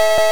you